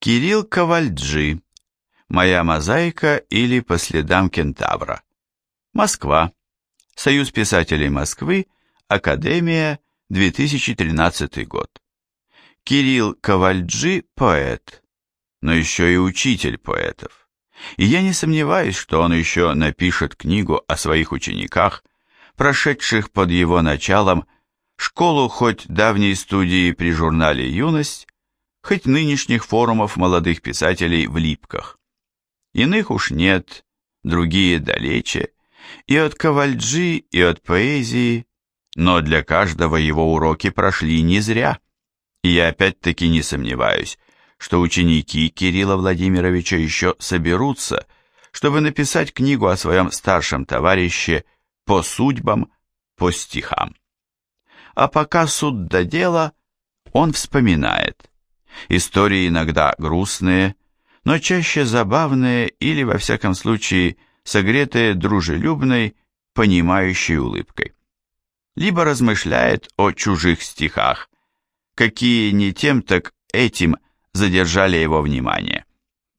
Кирилл Ковальджи. Моя мозаика или по следам кентавра. Москва. Союз писателей Москвы. Академия. 2013 год. Кирилл Ковальджи – поэт, но еще и учитель поэтов. И я не сомневаюсь, что он еще напишет книгу о своих учениках, прошедших под его началом школу хоть давней студии при журнале «Юность», хоть нынешних форумов молодых писателей в Липках. Иных уж нет, другие далече, и от кавальджи, и от поэзии, но для каждого его уроки прошли не зря. И я опять-таки не сомневаюсь, что ученики Кирилла Владимировича еще соберутся, чтобы написать книгу о своем старшем товарище по судьбам, по стихам. А пока суд до дела, он вспоминает. Истории иногда грустные, но чаще забавные или, во всяком случае, согретые дружелюбной, понимающей улыбкой. Либо размышляет о чужих стихах, какие не тем, так этим задержали его внимание,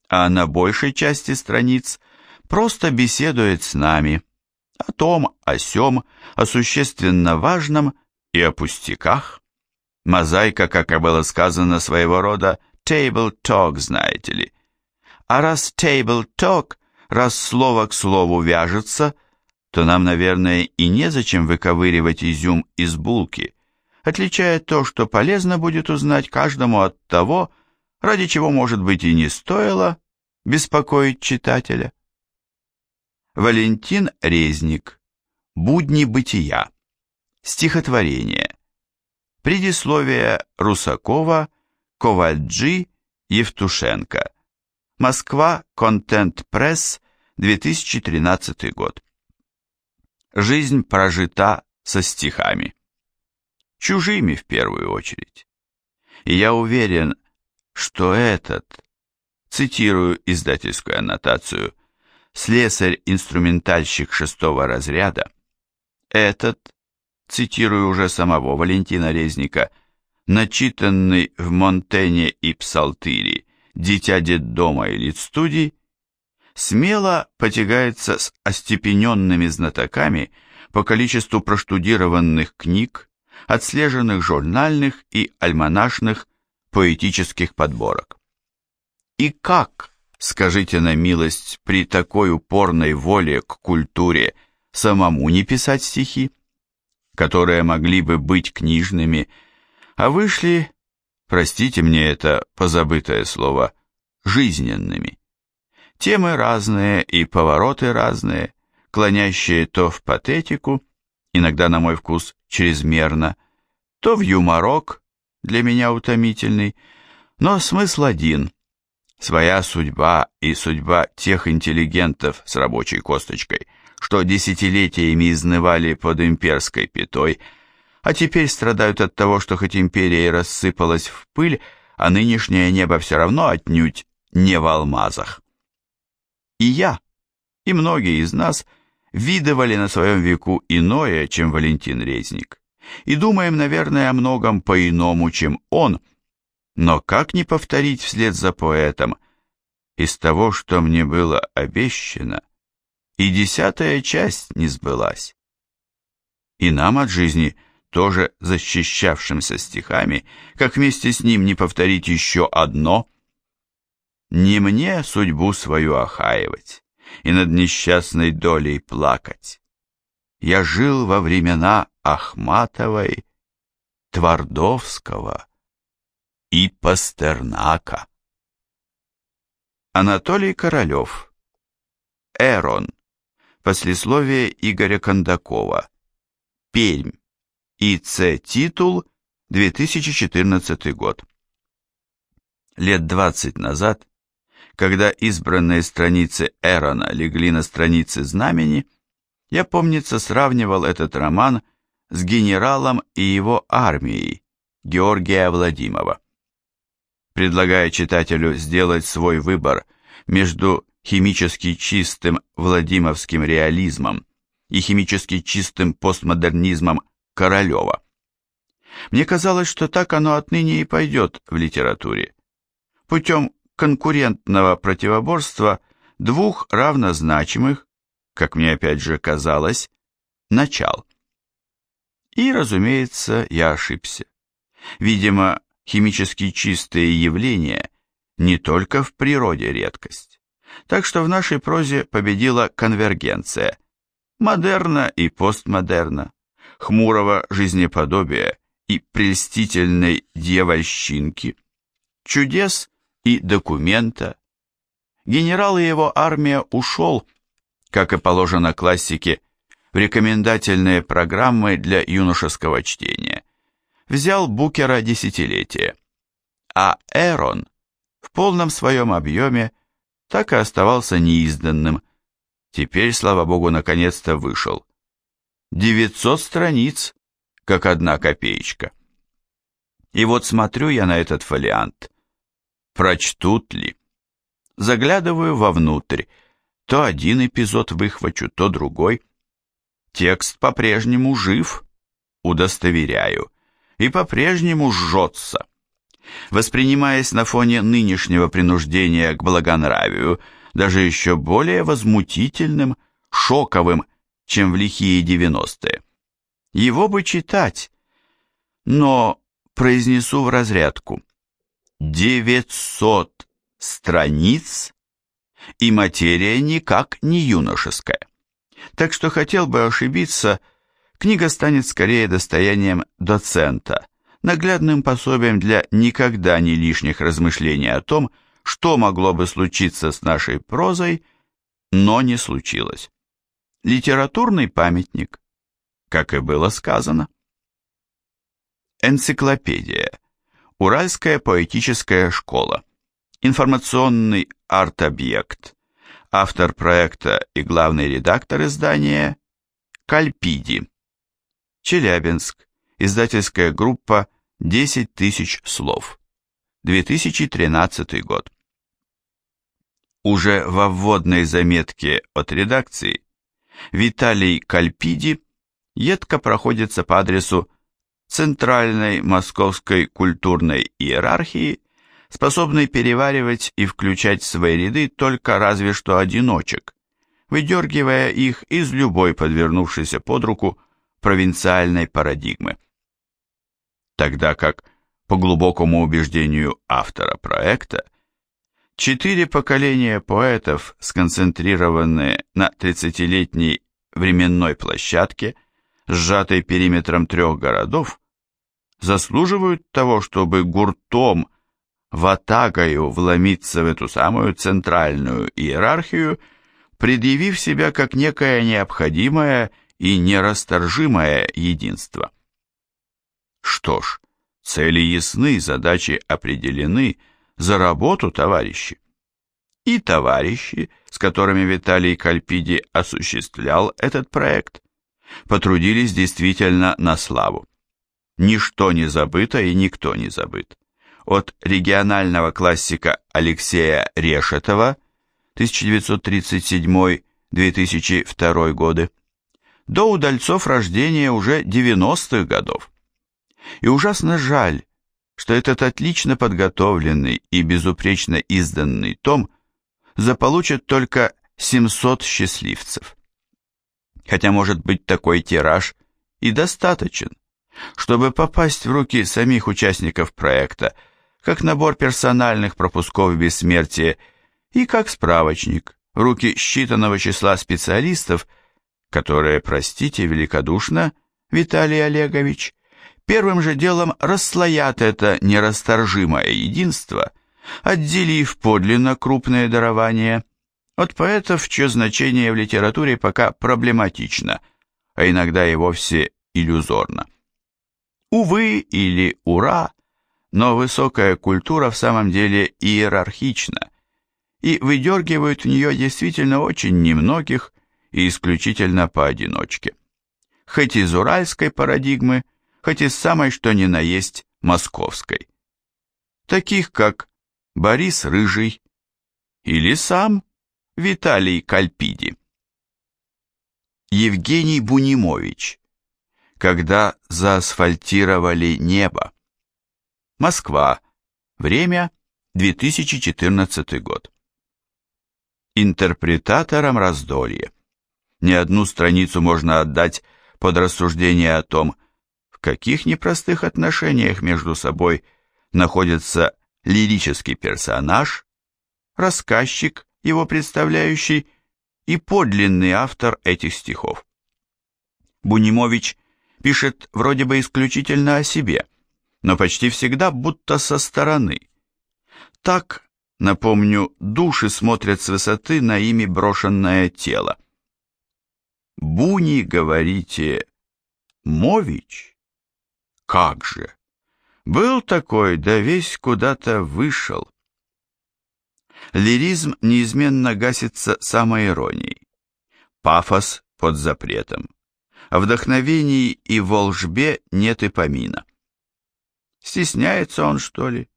а на большей части страниц просто беседует с нами о том, о сём, о существенно важном и о пустяках. Мозаика, как и было сказано, своего рода table talk, знаете ли. А раз table talk, раз слово к слову вяжется, то нам, наверное, и незачем выковыривать изюм из булки, отличая то, что полезно будет узнать каждому от того, ради чего, может быть, и не стоило беспокоить читателя. Валентин Резник. Будни бытия. Стихотворение. Предисловие Русакова, Ковальджи, Евтушенко. Москва, Контент Пресс, 2013 год. Жизнь прожита со стихами. Чужими в первую очередь. И я уверен, что этот, цитирую издательскую аннотацию, слесарь-инструментальщик шестого разряда, этот цитирую уже самого Валентина Резника, начитанный в Монтене и Псалтире «Дитя детдома и лицстудий», смело потягается с остепененными знатоками по количеству проштудированных книг, отслеженных журнальных и альманашных поэтических подборок. И как, скажите на милость, при такой упорной воле к культуре самому не писать стихи? Которые могли бы быть книжными, а вышли, простите мне это позабытое слово, жизненными. Темы разные и повороты разные, клонящие то в патетику, иногда, на мой вкус, чрезмерно, то в юморок, для меня утомительный, но смысл один – своя судьба и судьба тех интеллигентов с рабочей косточкой – что десятилетиями изнывали под имперской пятой, а теперь страдают от того, что хоть империя и рассыпалась в пыль, а нынешнее небо все равно отнюдь не в алмазах. И я, и многие из нас видывали на своем веку иное, чем Валентин Резник, и думаем, наверное, о многом по-иному, чем он, но как не повторить вслед за поэтом? Из того, что мне было обещано, и десятая часть не сбылась. И нам от жизни, тоже защищавшимся стихами, как вместе с ним не повторить еще одно «Не мне судьбу свою охаивать и над несчастной долей плакать. Я жил во времена Ахматовой, Твардовского и Пастернака». Анатолий Королев Эрон Послесловие Игоря Кондакова. Пермь. ИЦ титул 2014 год. Лет 20 назад, когда избранные страницы Эрона легли на страницы знамени, я, помнится, сравнивал этот роман с генералом и его армией Георгия Владимова. Предлагая читателю сделать свой выбор между химически чистым владимировским реализмом и химически чистым постмодернизмом Королева. Мне казалось, что так оно отныне и пойдет в литературе, путем конкурентного противоборства двух равнозначимых, как мне опять же казалось, начал. И, разумеется, я ошибся. Видимо, химически чистые явления не только в природе редкость. Так что в нашей прозе победила конвергенция. Модерна и постмодерна, хмурого жизнеподобия и прельстительной дьявольщинки, чудес и документа. Генерал и его армия ушел, как и положено классике, в рекомендательные программы для юношеского чтения. Взял Букера десятилетия. А Эрон в полном своем объеме так и оставался неизданным. Теперь, слава богу, наконец-то вышел. 900 страниц, как одна копеечка. И вот смотрю я на этот фолиант. Прочтут ли? Заглядываю вовнутрь. То один эпизод выхвачу, то другой. Текст по-прежнему жив, удостоверяю, и по-прежнему жжется. Воспринимаясь на фоне нынешнего принуждения к благонравию, даже еще более возмутительным, шоковым, чем в лихие девяностые. Его бы читать, но произнесу в разрядку. Девятьсот страниц, и материя никак не юношеская. Так что хотел бы ошибиться, книга станет скорее достоянием доцента, наглядным пособием для никогда не лишних размышлений о том, что могло бы случиться с нашей прозой, но не случилось. Литературный памятник, как и было сказано. Энциклопедия. Уральская поэтическая школа. Информационный арт-объект. Автор проекта и главный редактор издания Кальпиди. Челябинск. Издательская группа 10 тысяч слов. 2013 год. Уже во вводной заметке от редакции Виталий Кальпиди едко проходится по адресу центральной московской культурной иерархии, способной переваривать и включать в свои ряды только разве что одиночек, выдергивая их из любой подвернувшейся под руку провинциальной парадигмы. Тогда как, по глубокому убеждению автора проекта, четыре поколения поэтов, сконцентрированные на 30-летней временной площадке, сжатой периметром трех городов, заслуживают того, чтобы гуртом, ватагою вломиться в эту самую центральную иерархию, предъявив себя как некое необходимое и нерасторжимое единство. Что ж, цели ясны, задачи определены, за работу, товарищи. И товарищи, с которыми Виталий Кальпиди осуществлял этот проект, потрудились действительно на славу. Ничто не забыто и никто не забыт. От регионального классика Алексея Решетова 1937-2002 годы до удальцов рождения уже 90-х годов. И ужасно жаль, что этот отлично подготовленный и безупречно изданный том заполучит только 700 счастливцев. Хотя, может быть, такой тираж и достаточен чтобы попасть в руки самих участников проекта, как набор персональных пропусков бессмертия и как справочник в руки считанного числа специалистов, которые, простите великодушно, Виталий Олегович, первым же делом расслоят это нерасторжимое единство, отделив подлинно крупные дарования от поэтов, чье значение в литературе пока проблематично, а иногда и вовсе иллюзорно. Увы или ура, но высокая культура в самом деле иерархична, и выдергивают в нее действительно очень немногих и исключительно поодиночке. Хоть из уральской парадигмы, хоть из самой что ни на есть московской. Таких как Борис Рыжий или сам Виталий Кальпиди. Евгений Бунимович когда заасфальтировали небо. Москва. Время 2014 год. Интерпретаторам раздолье. Не одну страницу можно отдать под рассуждение о том, каких непростых отношениях между собой находится лирический персонаж, рассказчик, его представляющий, и подлинный автор этих стихов. Бунимович пишет вроде бы исключительно о себе, но почти всегда будто со стороны. Так, напомню, души смотрят с высоты на ими брошенное тело. Буни, говорите, Мович? Как же! Был такой, да весь куда-то вышел. Лиризм неизменно гасится самоиронией. Пафос под запретом. О вдохновении и волжбе нет и помина. Стесняется он, что ли?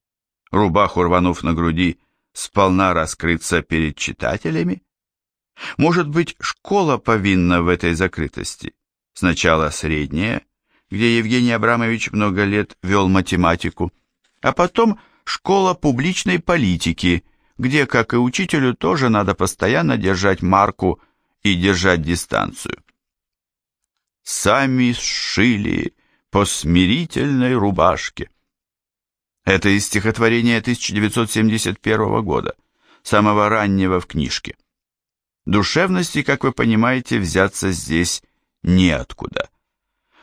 Рубаху рванув на груди, сполна раскрыться перед читателями? Может быть, школа повинна в этой закрытости? Сначала средняя, где Евгений Абрамович много лет вел математику, а потом школа публичной политики, где, как и учителю, тоже надо постоянно держать марку и держать дистанцию. Сами сшили по смирительной рубашке. Это из стихотворения 1971 года, самого раннего в книжке. Душевности, как вы понимаете, взяться здесь неоткуда.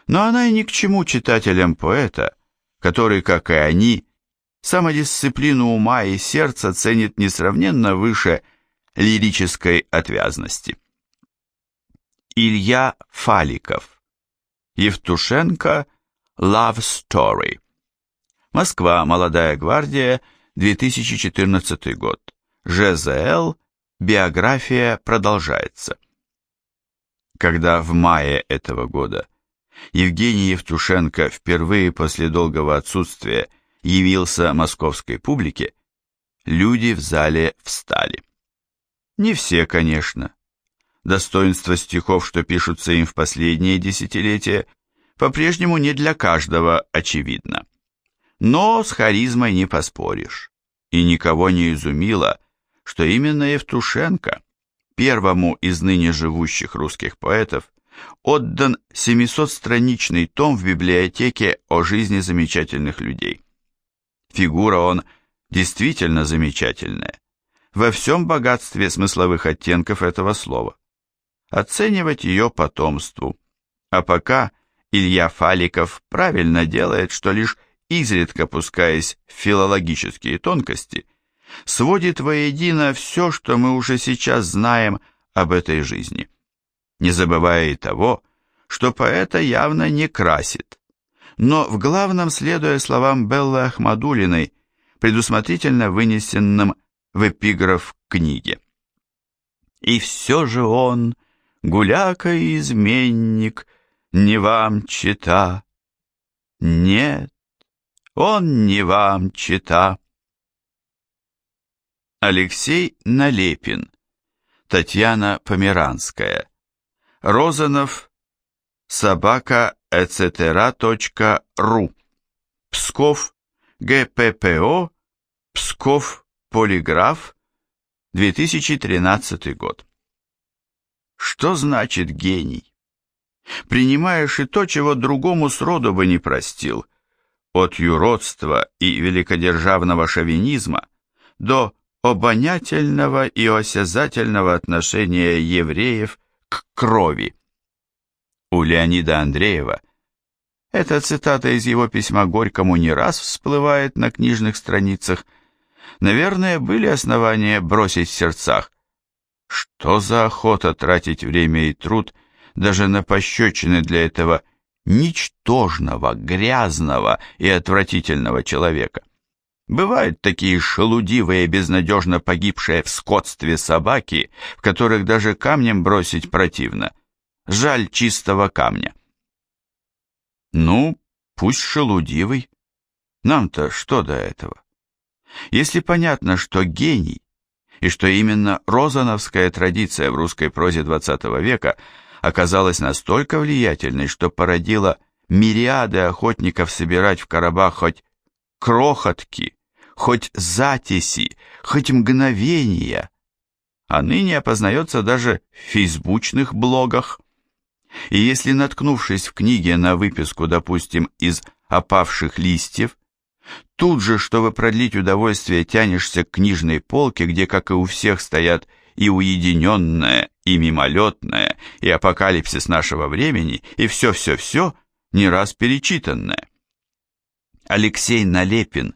Но она и ни к чему читателям поэта, который, как и они, самодисциплину ума и сердца ценит несравненно выше лирической отвязности. Илья Фаликов Евтушенко Love Story Москва, Молодая гвардия, 2014 год. ЖЗЛ, биография продолжается. Когда в мае этого года Евгений Евтушенко впервые после долгого отсутствия явился московской публике, люди в зале встали. Не все, конечно. Достоинство стихов, что пишутся им в последние десятилетия, по-прежнему не для каждого очевидно. Но с харизмой не поспоришь. И никого не изумило, что именно Евтушенко, первому из ныне живущих русских поэтов, отдан 700-страничный том в библиотеке о жизни замечательных людей. Фигура он действительно замечательная, во всем богатстве смысловых оттенков этого слова. Оценивать ее потомству. А пока Илья Фаликов правильно делает, что лишь изредка пускаясь в филологические тонкости, сводит воедино все, что мы уже сейчас знаем об этой жизни, не забывая и того, что поэта явно не красит, но в главном следуя словам Беллы Ахмадулиной, предусмотрительно вынесенным в эпиграф книги. И все же он, гуляка и изменник, не вам чита. Нет, он не вам чита. Алексей Налепин, Татьяна Померанская, Розанов, собака etc.ру, Псков, ГППО, Псков, полиграф, 2013 год. Что значит гений? Принимаешь и то, чего другому сроду бы не простил – от юродства и великодержавного шовинизма до обонятельного и осязательного отношения евреев к крови. У Леонида Андреева эта цитата из его письма Горькому не раз всплывает на книжных страницах. Наверное, были основания бросить в сердцах. Что за охота тратить время и труд даже на пощечины для этого ничтожного, грязного и отвратительного человека. Бывают такие шелудивые, безнадежно погибшие в скотстве собаки, в которых даже камнем бросить противно. Жаль чистого камня. Ну, пусть шелудивый. Нам-то что до этого? Если понятно, что гений, и что именно розановская традиция в русской прозе XX века – оказалась настолько влиятельной, что породила мириады охотников собирать в коробах хоть крохотки, хоть затиси, хоть мгновения, а ныне опознается даже в фейсбучных блогах. И если, наткнувшись в книге на выписку, допустим, из опавших листьев, тут же, чтобы продлить удовольствие, тянешься к книжной полке, где, как и у всех, стоят и уединенное, и мимолетное, и апокалипсис нашего времени, и все-все-все, не раз перечитанное. Алексей Налепин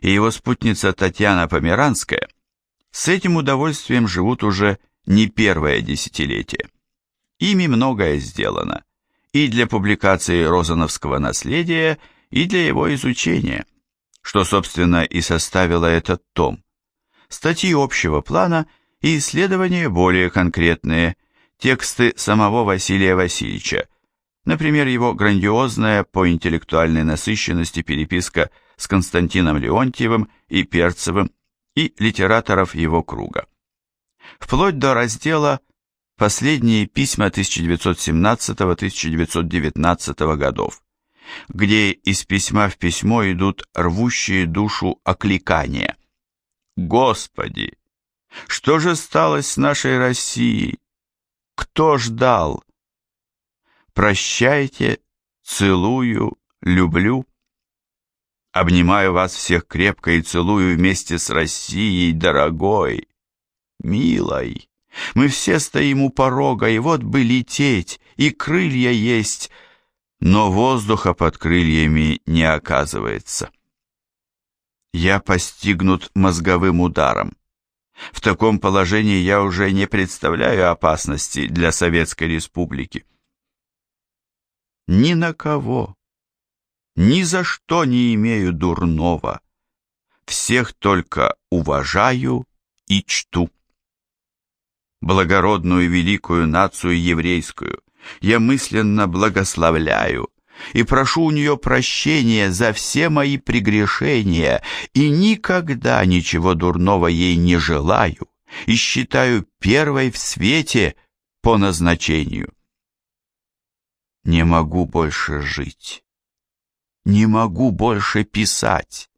и его спутница Татьяна Померанская с этим удовольствием живут уже не первое десятилетие. Ими многое сделано, и для публикации розановского наследия, и для его изучения, что, собственно, и составило этот том. Статьи общего плана и исследования более конкретные, тексты самого Василия Васильевича, например, его грандиозная по интеллектуальной насыщенности переписка с Константином Леонтьевым и Перцевым и литераторов его круга. Вплоть до раздела «Последние письма 1917-1919 годов», где из письма в письмо идут рвущие душу окликания. «Господи! Что же стало с нашей Россией? Кто ждал? Прощайте, целую, люблю». Обнимаю вас всех крепко и целую вместе с Россией, дорогой, милой. Мы все стоим у порога, и вот бы лететь, и крылья есть, но воздуха под крыльями не оказывается. Я постигнут мозговым ударом. В таком положении я уже не представляю опасности для Советской Республики. Ни на кого, ни за что не имею дурного. Всех только уважаю и чту. Благородную великую нацию еврейскую я мысленно благословляю и прошу у нее прощения за все мои прегрешения и никогда ничего дурного ей не желаю и считаю первой в свете по назначению. Не могу больше жить. Не могу больше писать.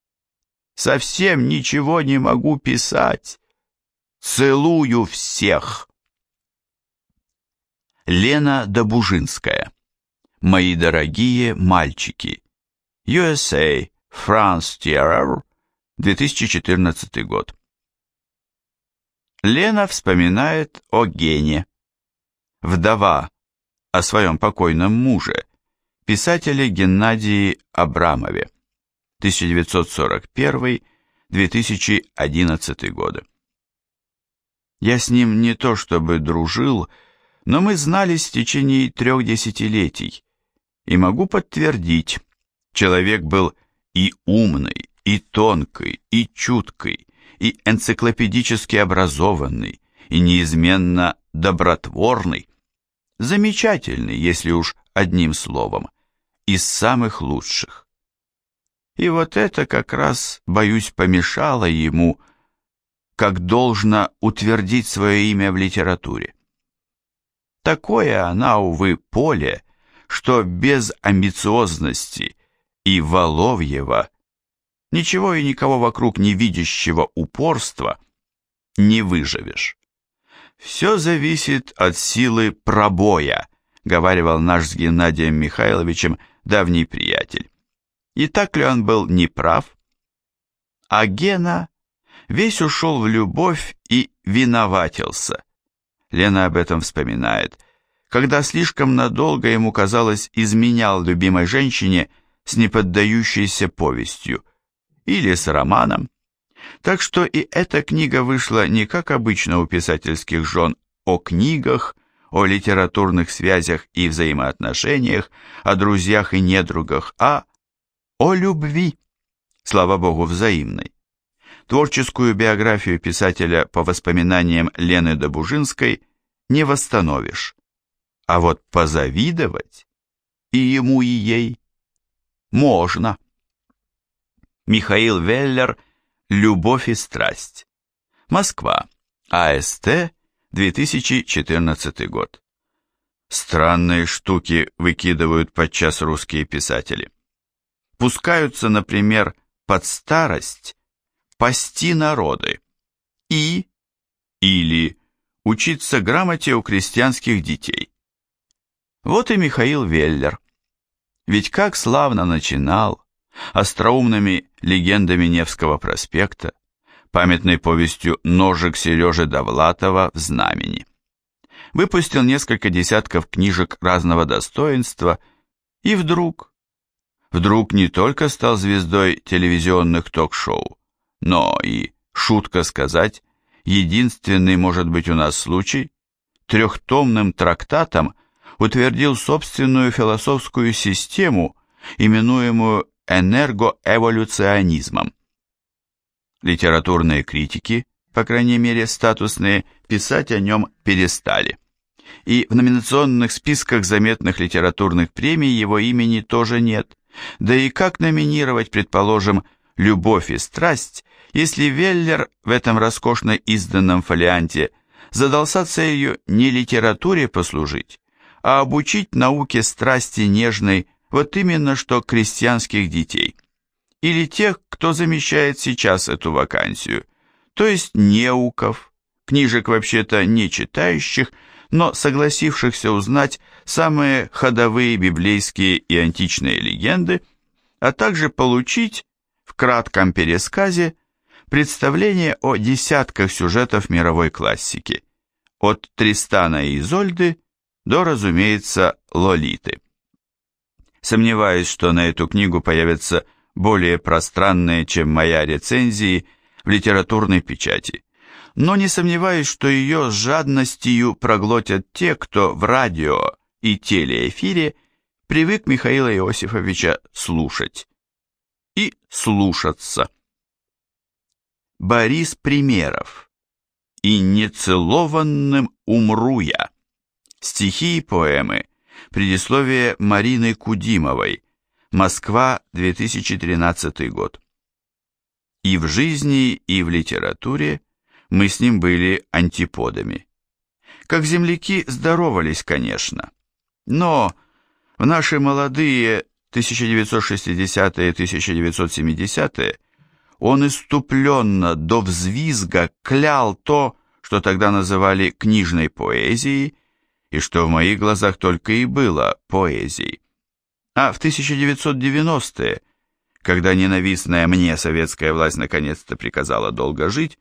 Совсем ничего не могу писать. Целую всех. Лена Добужинская. Мои дорогие мальчики. USA, France Terror, 2014 год. Лена вспоминает о Гене. Вдова о своем покойном муже, писателе Геннадии Абрамове, 1941-2011 годы. Я с ним не то чтобы дружил, но мы знались в течение трех десятилетий, и могу подтвердить, человек был и умный, и тонкий, и чуткий, и энциклопедически образованный, и неизменно добротворный, замечательный, если уж одним словом из самых лучших. И вот это как раз, боюсь, помешало ему, как должно утвердить свое имя в литературе. Такое она, увы, поле, что без амбициозности и Воловьева, ничего и никого вокруг не видящего упорства, не выживешь. Все зависит от силы пробоя, говаривал наш с Геннадием Михайловичем давний приятель. И так ли он был неправ? А Гена весь ушел в любовь и виноватился. Лена об этом вспоминает, когда слишком надолго ему казалось изменял любимой женщине с неподдающейся повестью или с романом. Так что и эта книга вышла не как обычно у писательских жен о книгах, о литературных связях и взаимоотношениях, о друзьях и недругах, а о любви, слава богу, взаимной. Творческую биографию писателя по воспоминаниям Лены Добужинской не восстановишь, а вот позавидовать и ему, и ей можно. Михаил Веллер «Любовь и страсть». Москва. АСТ 2014 год. Странные штуки выкидывают подчас русские писатели. Пускаются, например, под старость пасти народы и или учиться грамоте у крестьянских детей. Вот и Михаил Веллер. Ведь как славно начинал, остроумными легендами Невского проспекта, памятной повестью «Ножик Сережи Довлатова в знамени». Выпустил несколько десятков книжек разного достоинства и вдруг, вдруг не только стал звездой телевизионных ток-шоу, но и, шутка сказать, единственный, может быть, у нас случай, трехтомным трактатом утвердил собственную философскую систему, именуемую энергоэволюционизмом. Литературные критики, по крайней мере статусные, писать о нем перестали. И в номинационных списках заметных литературных премий его имени тоже нет. Да и как номинировать, предположим, «Любовь и страсть», если Веллер в этом роскошно изданном фолианте задался целью не литературе послужить, а обучить науке страсти нежной вот именно что крестьянских детей, или тех, кто замещает сейчас эту вакансию, то есть неуков, книжек вообще-то не читающих, но согласившихся узнать самые ходовые библейские и античные легенды, а также получить в кратком пересказе представление о десятках сюжетов мировой классики, от Тристана и Изольды до, разумеется, Лолиты. Сомневаюсь, что на эту книгу появятся более пространные, чем моя рецензии, в литературной печати. Но не сомневаюсь, что ее с жадностью проглотят те, кто в радио и телеэфире привык Михаила Иосифовича слушать. И слушаться. Борис Примеров. «И нецелованным умру я». Стихи и поэмы Предисловие Марины Кудимовой. Москва, 2013 год. И в жизни, и в литературе мы с ним были антиподами. Как земляки здоровались, конечно, но в наши молодые 1960-1970-е он иступленно до взвизга клял то, что тогда называли книжной поэзией, и что в моих глазах только и было поэзией. А в 1990-е, когда ненавистная мне советская власть наконец-то приказала долго жить,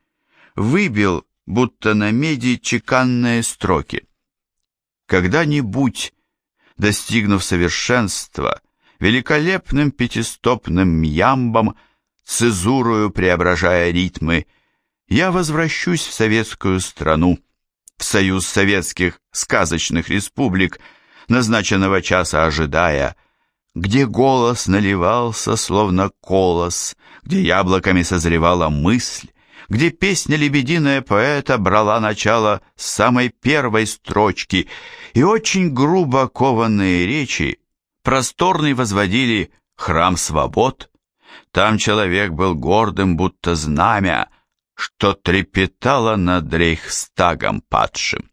выбил, будто на меди, чеканные строки. Когда-нибудь, достигнув совершенства, великолепным пятистопным мьямбом, цезурою преображая ритмы, я возвращусь в советскую страну, в союз советских сказочных республик, назначенного часа ожидая, где голос наливался, словно колос, где яблоками созревала мысль, где песня лебединая поэта брала начало с самой первой строчки, и очень грубо кованные речи просторный возводили храм свобод. Там человек был гордым, будто знамя, что трепетало над Рейхстагом падшим.